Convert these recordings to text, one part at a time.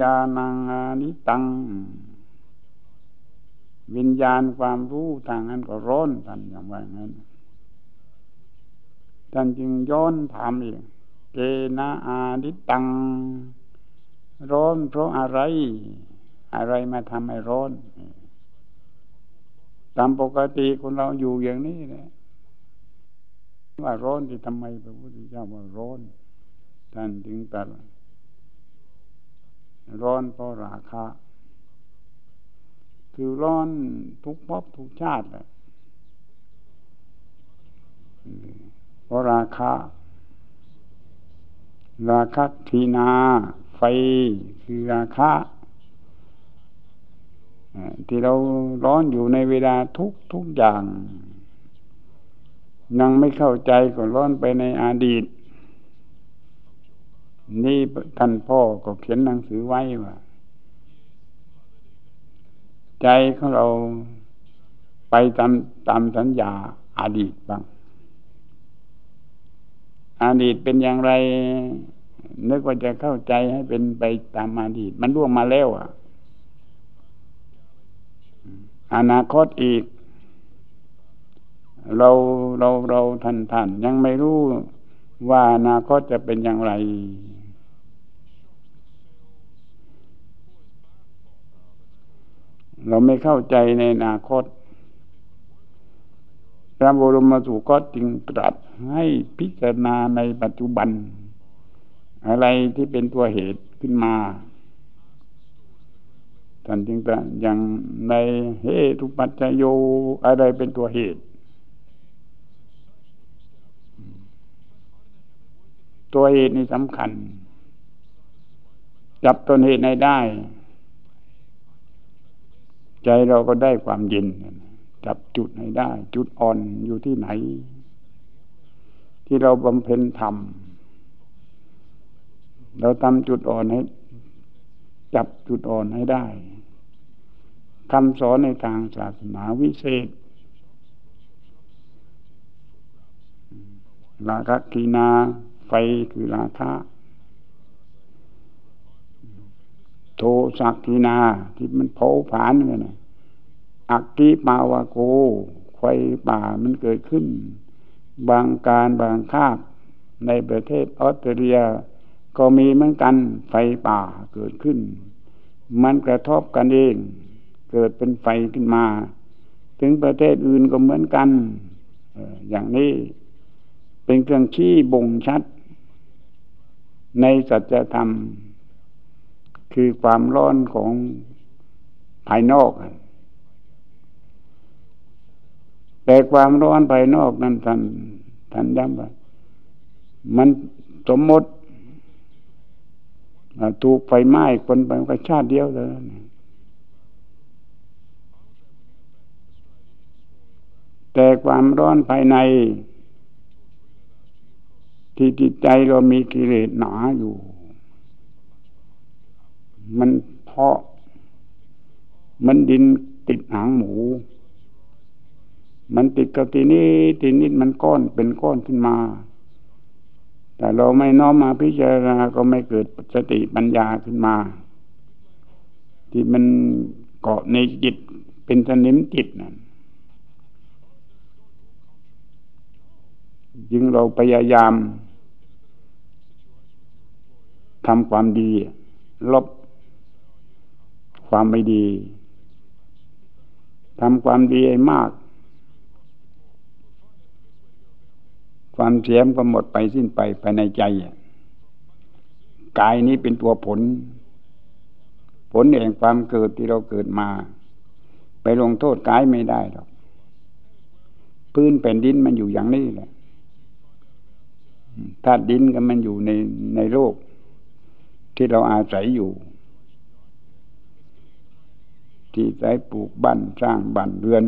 ญาณังอานิตัง วิญญาณความรู้ทางนั้นก็ร้อนท่านอย่างว่างั้นท่านจึงย้อนถามอีกเกณาอานิตัง ร้อนเพราะอะไร อะไรมาทำให้ร้อนตามปกติคนเราอยู่อย่างนี้แหละว่าร้อนที่ทำไมพระพุทธเจ้าว่าร้อนท่านจึงตัด ร้อนเพราะราคะ คือร้อนทุกภพทุกชาติแหละเพราะราคะ ราคะทีนา ไฟคือราคะที่เราร้อนอยู่ในเวลาทุกทุกอย่าง ยังไม่เข้าใจก็ร้อนไปในอดีต นี่ท่านพ่อก็เขียนหนังสือไว้ว่า ใจของเราไปตามตามสัญญาอาดีตบ้างอดีตเป็นอย่างไร นึกว่าจะเข้าใจให้เป็นไปตามอดีต มันล่วงมาแล้วอะ อนาคตอีก เราเราเราท่านท่านยังไม่รู้ว่าอนาคตจะเป็นอย่างไร เราไม่เข้าใจในอนาคต พระบรมสุคตจึงตรัสให้พิจารณาในปัจจุบัน อะไรที่เป็นตัวเหตุขึ้นมาท่านจึงจะอย่างในเหตุปัจจโยอะไรเป็นตัวเหตุ ตัวเหตุนี่สำคัญ จับต้นเหตุในได้ ใจเราก็ได้ความเย็นจับจุดให้ได้ จุดอ่อนอยู่ที่ไหน ที่เราบำเพ็ญธรรมเราทำจุดอ่อนให้ จับจุดอ่อนให้ได้คำสอนในทางศาสนาวิเศษราคะกีนา ไฟคือราคะ โทสักกีนา ที่มันเผาผลาญกันนะอักกิปาวาโก ไฟป่ามันเกิดขึ้น บางการบางคาบในประเทศออสเตรเลีย ก็มีเหมือนกันไฟป่าเกิดขึ้น มันกระทบกันเอง เกิดเป็นไฟขึ้นมา ถึงประเทศอื่นก็เหมือนกันอย่างนี้เป็นเครื่องชี้บ่งชัด ในสัจธรรม คือความร้อนของภายนอก แต่ความร้อนภายนอกนั้นท่านท่านย้ำว่ามันสมมติถูกไฟไหม้คนไปก็ชาติเดียวเลยแต่ความร้อนภายใน ที่จิตใจเรามีกิเลสหนาอยู่ มันเพาะ มันดินติดหางหมู มันติดกับทีนี้ทีนี้มันก้อนเป็นก้อนขึ้นมา แต่เราไม่น้อมมาพิจารณาก็ไม่เกิดสติปัญญาขึ้นมา ที่มันเกาะในจิตเป็นสนิมจิตนั่นจึงเราพยายามทำความดีลบ ความไม่ดีทำความดีให้มาก ความเสียมก็หมดไปสิ้นไปภายในใจกายนี้เป็นตัวผล ผลแห่งความเกิดที่เราเกิดมา ไปลงโทษกายไม่ได้หรอกพื้นแผ่นดินมันอยู่อย่างนี้แหละธาตุดินก็มันอยู่ในในโลก ที่เราอาศัยอยู่ ที่ใช้ปลูกบ้านสร้างบ้านเรือน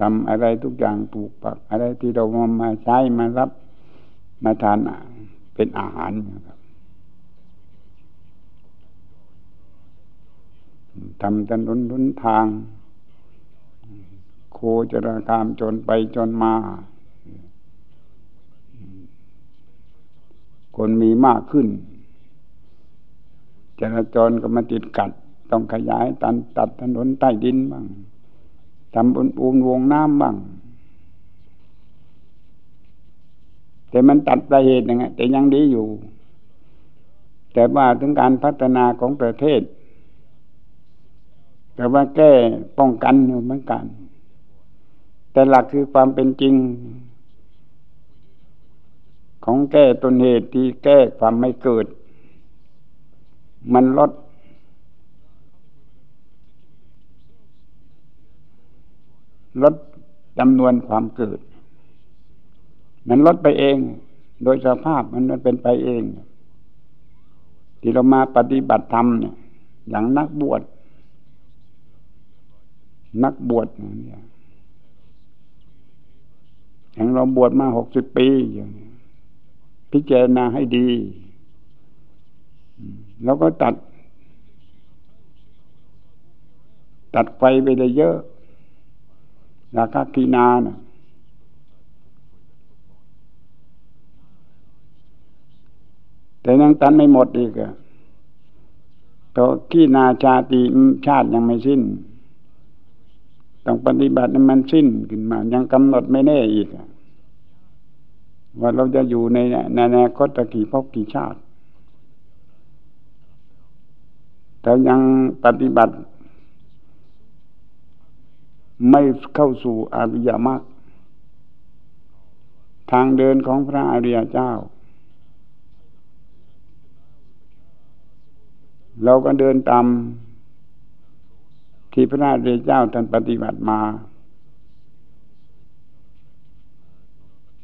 ทำอะไรทุกอย่างปลูกปัก อะไรที่เรามามาใช้มารับมาทานเป็นอาหารครับทำถนนนุนทาง โคจรคามจนไปจนมา คนมีมากขึ้นจราจรก็มาติดกัด ต้องขยายตันตัดถนนใต้ดินบ้างทำบุญปูนวงน้ำบ้าง แต่มันตัดประเหตุยังไงแต่ยังดีอยู่ แต่ว่าถึงการพัฒนาของประเทศ แต่ว่าแก้ป้องกันอยู่เหมือนกัน แต่หลักคือความเป็นจริง ของแก้ต้นเหตุที่แก้ความไม่เกิด มันลด ลดจำนวนความเกิด มันลดไปเอง โดยสภาพมันมันเป็นไปเอง ที่เรามาปฏิบัติธรรมเนี่ยอย่างนักบวชนักบวชเนี่ยอย่างเราบวชมาหกสิบปีอย่างนี้พิจารณาให้ดี แล้วก็ตัด ตัดไฟไปได้เยอะ ราคากีนานะแต่ยังตันไม่หมดอีกอะตัวขี้นาชาติชาติยังไม่สิ้น ต้องปฏิบัติให้มันสิ้นขึ้นมา ยังกำหนดไม่แน่อีกว่าเราจะอยู่ในในอนาคตกี่พบกี่ชาติแต่ยังปฏิบัติ ไม่เข้าสู่อริยมรรคทางเดินของพระอริยเจ้า เราก็เดินตามที่พระอริยเจ้าท่านปฏิบัติมา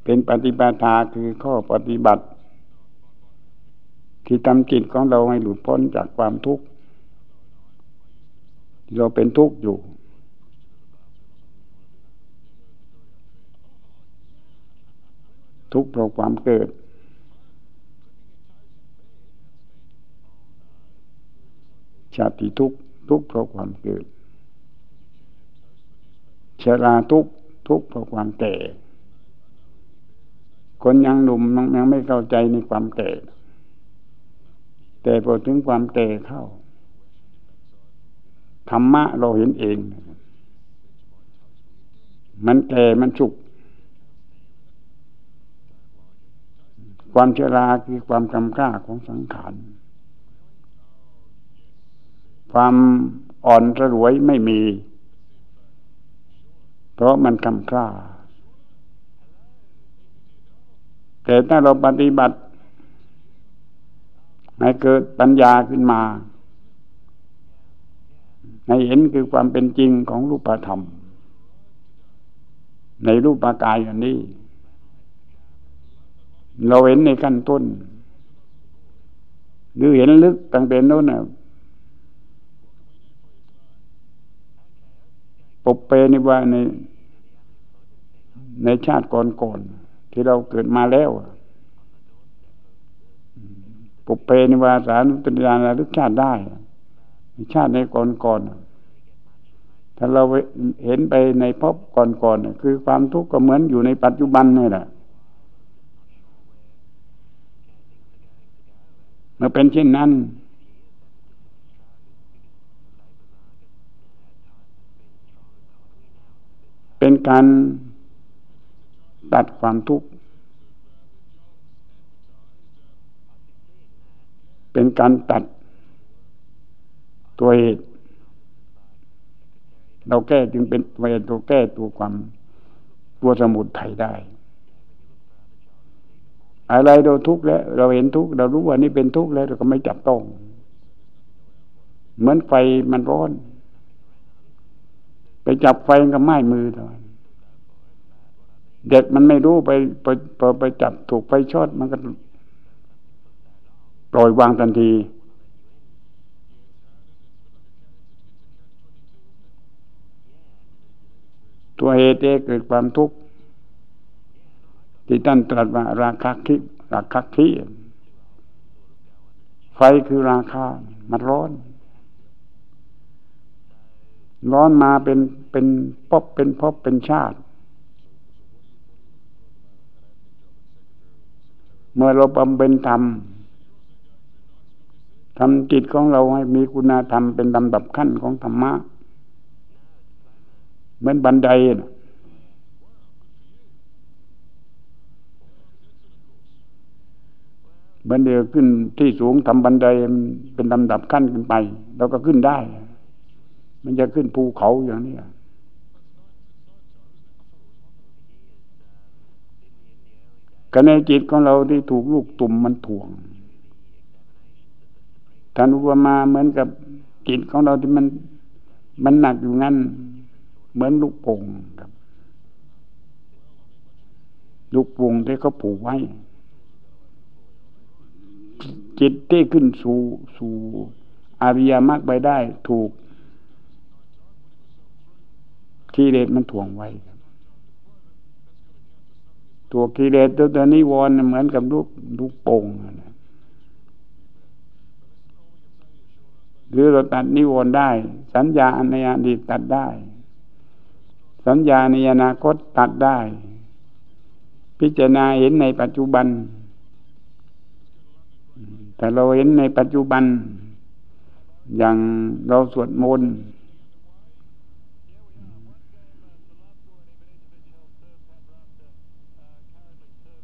เป็นปฏิบัติาคือข้อปฏิบัติ ที่ทำจิตของเราให้หลุดพ้นจากความทุกข์เราเป็นทุกข์อยู่ ทุกข์เพราะความเกิด ชาติทุกข์ทุกข์เพราะความเกิดชราทุกข์ทุกข์เพราะความแก่ คนยังหนุ่มยังไม่เข้าใจในความแก่ แต่พอถึงความแก่เข้าธรรมะเราเห็นเอง มันแก่มันสุก ความชราคือความกำกล้าของสังขาร ความอ่อนระรวยไม่มี เพราะมันกำกล้า แต่ถ้าเราปฏิบัติ ให้เกิดปัญญาขึ้นมา ให้เห็นคือความเป็นจริงของรูปธรรม ในรูปกายอันนี้ เราเห็นในขั้นต้น หรือเห็นลึกตั้งแต่โน้นน่ะปบเปในว่าใน ในชาติก่อนๆที่เราเกิดมาแล้วปบเปในว่าสารุตรยานระลึกชาติได้ ชาติในก่อนๆถ้าเราเห็นไปในพบก่อนๆคือความทุกข์ก็เหมือนอยู่ในปัจจุบันนี่แหละ เมื่อเป็นเช่นนั้น เป็นการตัดความทุกข์ เป็นการตัดตัวเหตุเราแก้จึงเป็นตัวแก้ตัวความตัวสมุดไทยได้ อะไรเราทุกข์แล้ว เราเห็นทุกข์เรารู้ว่านี่เป็นทุกข์แล้วเราก็ไม่จับต้อง เหมือนไฟมันร้อน ไปจับไฟกับไม้มือเท่านั้นเด็กมันไม่รู้ไปไปไปไปจับถูกไฟช็อตมันก็ปล่อยวางทันทีตัวเหตุเกิดความทุกข์ ที่ท่านตรัสว่าราคะคิราคะคิไฟคือราคา มันร้อน ร้อนมาเป็นเป็นพบเป็นพบเป็นชาติ เมื่อเราบำเพ็ญธรรมทำจิตของเราให้มีคุณธรรมเป็นลำดับขั้นของธรรมะเหมือนบันไดนะ บันเดียวขึ้นที่สูงทำบันไดเป็นลำดับขั้นขึ้นไปเราก็ขึ้นได้ มันจะขึ้นภูเขาอย่างนี้กในจิตของเราที่ถูกลูกตุ่มมันถ่วงท่านอุปมาเหมือนกับจิตของเราที่มันมันหนักอยู่งั้น เหมือนลูกโป่งครับ ลูกโป่งที่เขาผูกไว้ จิตที่ขึ้นสู่สู่อริยมรรคไปได้ถูกที่เดชมันถ่วงไว้ตัวกิเลสตัวตัวนิวรณ์เหมือนกับลูกลูกโป่งนะหรือเราตัดนิวรณ์ได้ สัญญาในอดีตตัดได้ สัญญาในอนาคตตัดได้ พิจารณาเห็นในปัจจุบัน แต่เราเห็นในปัจจุบัน อย่างเราสวดมนต์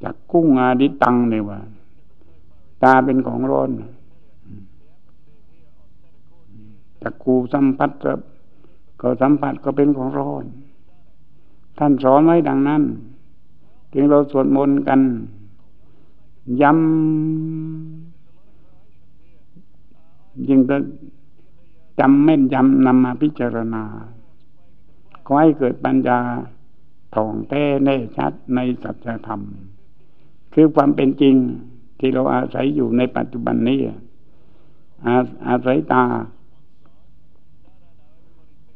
จากกุ้งอาดิตังเนี่ยว่า ตาเป็นของร้อนจากกูสัมผัสก็สัมผัสก็เป็นของร้อน ท่านสอนไว้ดังนั้นจึงเราสวดมนต์กันย้ำ ยิ่งจะจำแม่นยำนำมาพิจารณาขอให้เกิดปัญญาท่องแท้แน่ชัดในสัจธรรม คือความเป็นจริงที่เราอาศัยอยู่ในปัจจุบันนี้ อาอาศัยตา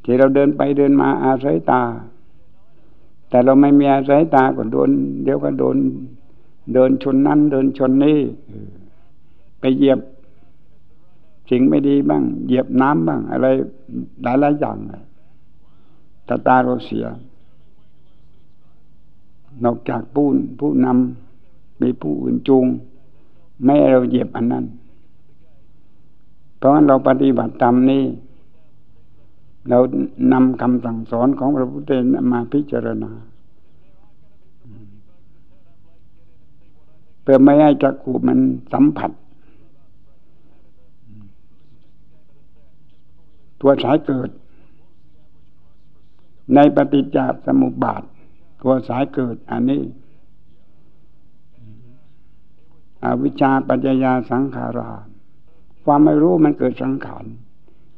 ที่เราเดินไปเดินมาอาศัยตา แต่เราไม่มีอาศัยตาก็โดน เดี๋ยวก็โดน เดินชนนั้นเดินชนนี้ไปเหยียบ สิ่งไม่ดีบ้าง เหยียบน้ำบ้าง อะไรหลายหลายอย่างตาตาเราเสีย นอกจากผู้ผู้นำมีผู้อื่นจูง ไม่เราเหยียบอันนั้น เพราะฉะนั้นเราปฏิบัติธรรมนี้ เรานำคำสั่งสอนของพระพุทธเจ้ามาพิจารณาเพื่อไม่ให้จักขูมันสัมผัส ตัวสายเกิด ในปฏิจจสมุปบาท ตัวสายเกิด อันนี้ อวิชชาปัจจยาสังขารา ความไม่รู้มันเกิดสังขาร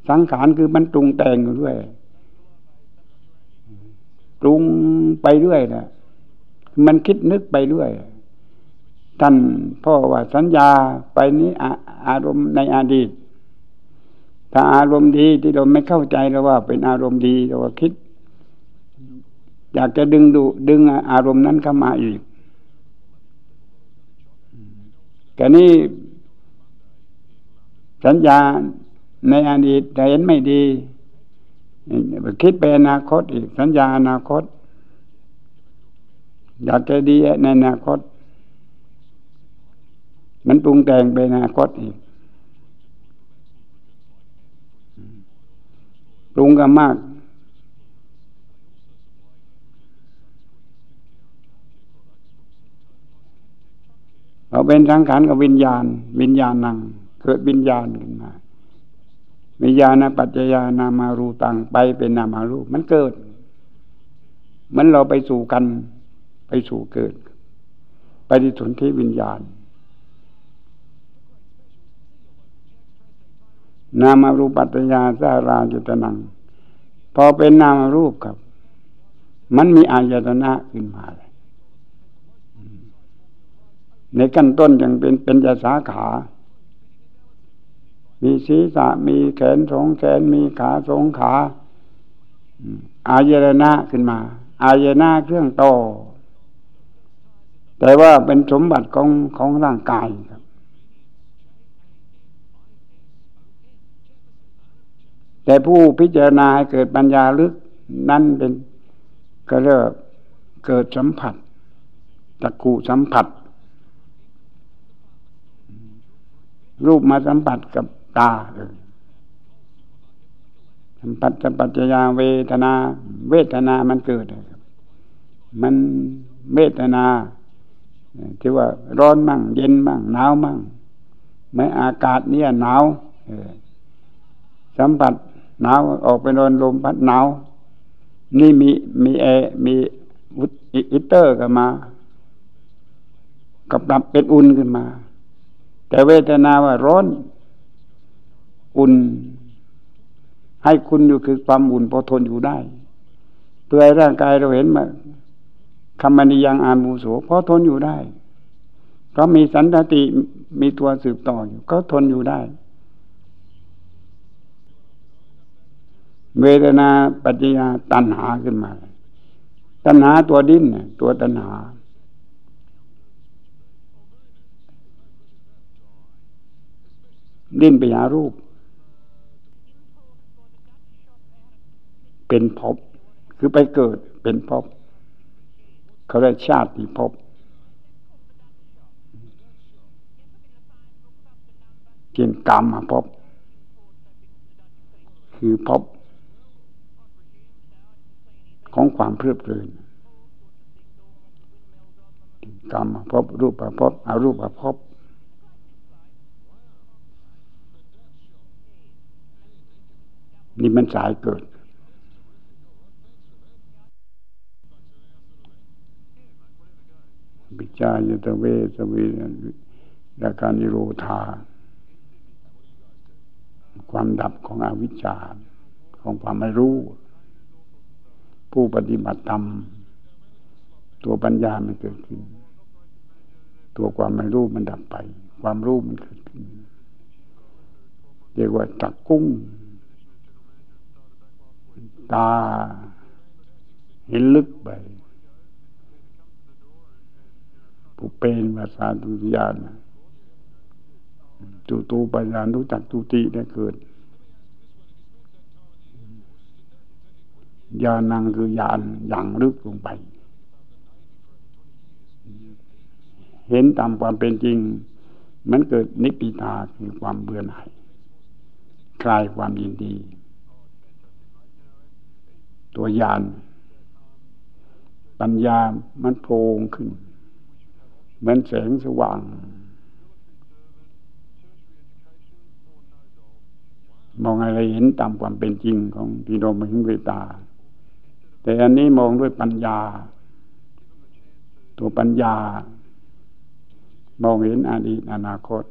สังขารคือมันปรุงแต่งอยู่ด้วยปรุงไปเรื่อยนะมันคิดนึกไปเรื่อยท่านพ่อว่าสัญญาไปนี้อารมณ์ในอดีต ถ้าอารมณ์ดีที่เราไม่เข้าใจเราว่า เป็นอารมณ์ดีเราก็คิด อยากจะดึงดูดึงอารมณ์นั้นเข้ามาอีกแต่นี้สัญญาในอดีตแต่เห็นไม่ดีคิดไปอนาคตอีก สัญญาอนาคต อยากจะดีในอนาคต มันปรุงแต่งไปอนาคตอีก ปรุงกันมาก เราเป็นสังขารกับวิญญาณ วิญญาณนัง เกิดวิญญาณขึ้นมาวิญญาณปัจจยานามารูตังไปเป็นนามารูมันเกิดมันเราไปสู่กัน ไปสู่เกิด ไปที่สนที่วิญญาณ นามารูปัตยาสาราจตนัง พอเป็นนามารูปครับ มันมีอายตนะขึ้นมาเลยในขั้นต้นยังเป็นเป็นยาสาขา มีศีรษะมีแขนสองแขนมีขาสองขาอายรนะขึ้นมา อายตนะเครื่องโตแต่ว่าเป็นสมบัติของของร่างกายครับ แต่ผู้พิจารณาให้เกิดปัญญาลึกนั่นเป็นก็เรียกเกิดสัมผัสตะกูสัมผัส รูปมาสัมผัสกับตาเลยสัมปัสัมปัจยาเวทนา เวทนามันเกิด มันเวทนาที่ว่าร้อนมั่ง เย็นมั่งหนาวมั่งไม่อากาศเนี่ยหนาวสัมผัส หนาวออกไปโดนลมพัดหนาว นี่มีมีแอร์มีอิเตอร์กันมากับดับเป็นอุ่นขึ้นมา แต่เวทนาว่าร้อน อุ่น ให้คุณอยู่คือความอุ่นพอทนอยู่ได้ เพื่อร่างกายเราเห็นมาคำมณียังอานมูโสพราะทนอยู่ได้ เพราะมีสันติมีตัวสืบต่ออยู่ ก็ทนอยู่ได้ เวทนาปัจจยาตัณหาขึ้นมา ตัณหาตัวดิ้นตัวตัณหา ดิ้นไปหารูป เป็นภพคือไปเกิดเป็นภพเขาได้ชาติภพเกินกรรมมาพบคือพบ ของความเพลิดเพลินกรรมมาพบรูปมาพบอารูปพบนี่มันสายเกิด บิจายตเวสวีดาการิโรธา ความดับของอวิชชา ของความไม่รู้ ผู้ปฏิบัติธรรม ตัวปัญญามันเกิดขึ้น ตัวความไม่รู้มันดับไป ความรู้มันเกิดขึ้นเรียกว่าจักกุ้ง ตาเห็นลึกไปผู้เป็นภาษาตุติยานจูตูปัญญารู้จักตุติได้เกิด ญาณังคือญาณอย่างลึกลงไป เห็นตามความเป็นจริง มันเกิดนิพพิทาคือความเบื่อหน่ายคลายความยินดี ตัวญาณปัญญามันโพงขึ้น เหมือนแสงสว่าง มองอะไรเห็นตามความเป็นจริงของที่เราไม่เห็นเวตา แต่อันนี้มองด้วยปัญญา ตัวปัญญามองเห็นอดีตอนาคต